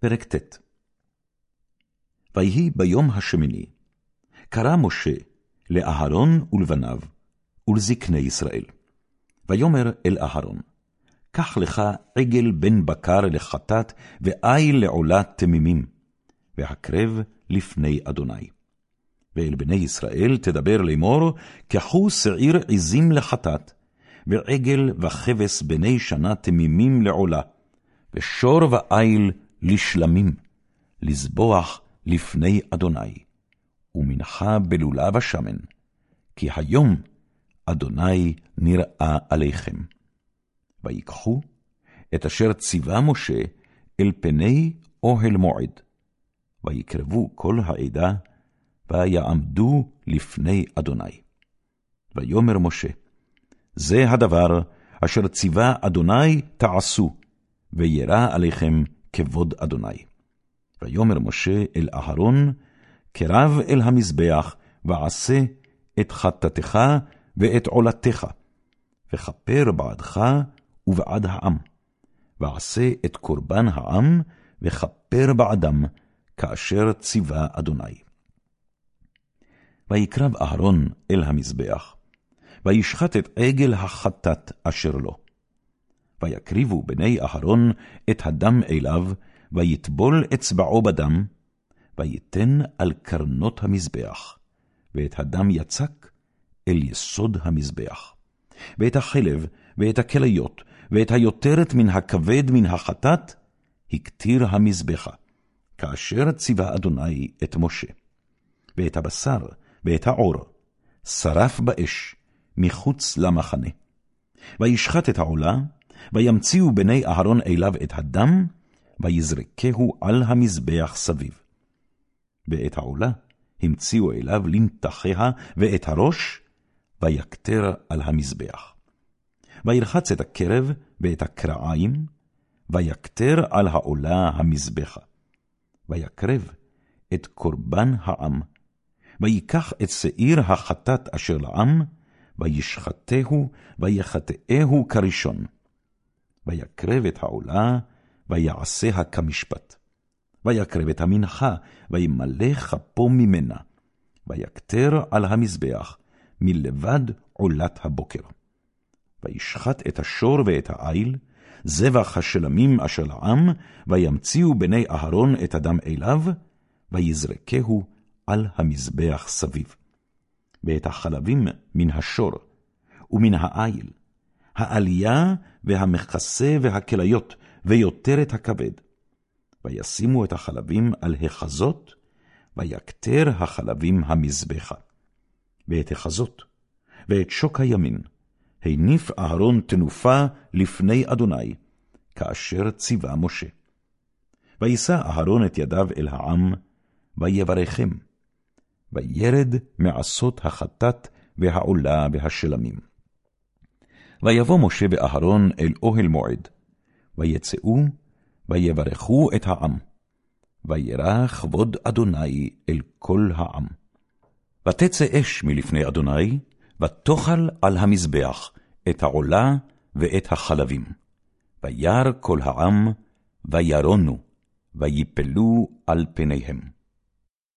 פרק ט' ויהי ביום השמיני, קרא משה לאהרון ולבניו, ולזקני ישראל. ויאמר אל אהרון, קח לך עגל בן בקר לחטאת, ואיל לעולה תמימים, והקרב לפני אדוני. ואל בני ישראל תדבר לאמור, קחו שעיר עזים לחטאת, ועגל וכבש בני שנה תמימים לעולה, ושור ואיל לשלמים, לזבוח לפני אדוני, ומנחה בלולה ושמן, כי היום אדוני נראה עליכם. ויקחו את אשר ציווה משה אל פני אוהל מועד, ויקרבו כל העדה, ויעמדו לפני אדוני. ויאמר משה, זה הדבר אשר ציווה אדוני תעשו, וירא עליכם כבוד אדוני. ויאמר משה אל אהרון, קרב אל המזבח, ועשה את חטאתך ואת עולתך, וכפר בעדך ובעד העם, ועשה את קורבן העם, וכפר בעדם, כאשר ציווה אדוני. ויקרב אהרון אל המזבח, וישחט את עגל החטאת אשר לו. ויקריבו בני אהרון את הדם אליו, ויטבול אצבעו בדם, ויתן על קרנות המזבח, ואת הדם יצק אל יסוד המזבח. ואת החלב, ואת הכליות, ואת היותרת מן הכבד מן החטאת, הקטיר המזבחה, כאשר ציווה אדוני את משה. ואת הבשר, ואת העור, שרף באש, מחוץ למחנה. וישחט את העולה, וימציאו בני אהרון אליו את הדם, ויזרקהו על המזבח סביב. ואת העולה המציאו אליו לנתחיה, ואת הראש, ויקטר על המזבח. וירחץ את הקרב ואת הקרעיים, ויקטר על העולה המזבחה. ויקרב את קורבן העם, ויקח את שעיר החטאת אשר לעם, וישחטהו, ויחטאהו כראשון. ויקרב את העולה, ויעשיה כמשפט. ויקרב את המנחה, וימלא כפו ממנה, ויקטר על המזבח, מלבד עולת הבוקר. וישחט את השור ואת העיל, זבח השלמים אשר לעם, וימציאו בני אהרון את הדם אליו, ויזרקהו על המזבח סביב. ואת החלבים מן השור, ומן העיל, העלייה והמכסה והכליות, ויותר את הכבד. וישימו את החלבים על החזות, ויקטר החלבים המזבחה. ואת החזות, ואת שוק הימין, הניף אהרון תנופה לפני אדוני, כאשר ציווה משה. וישא אהרון את ידיו אל העם, ויברכם, וירד מעשות החטאת והעולה והשלמים. ויבוא משה ואהרון אל אוהל מועד, ויצאו, ויברכו את העם, וירא כבוד אדוני אל כל העם. ותצא אש מלפני אדוני, ותאכל על המזבח את העולה ואת החלבים. וירא כל העם, וירונו, ויפלו על פניהם.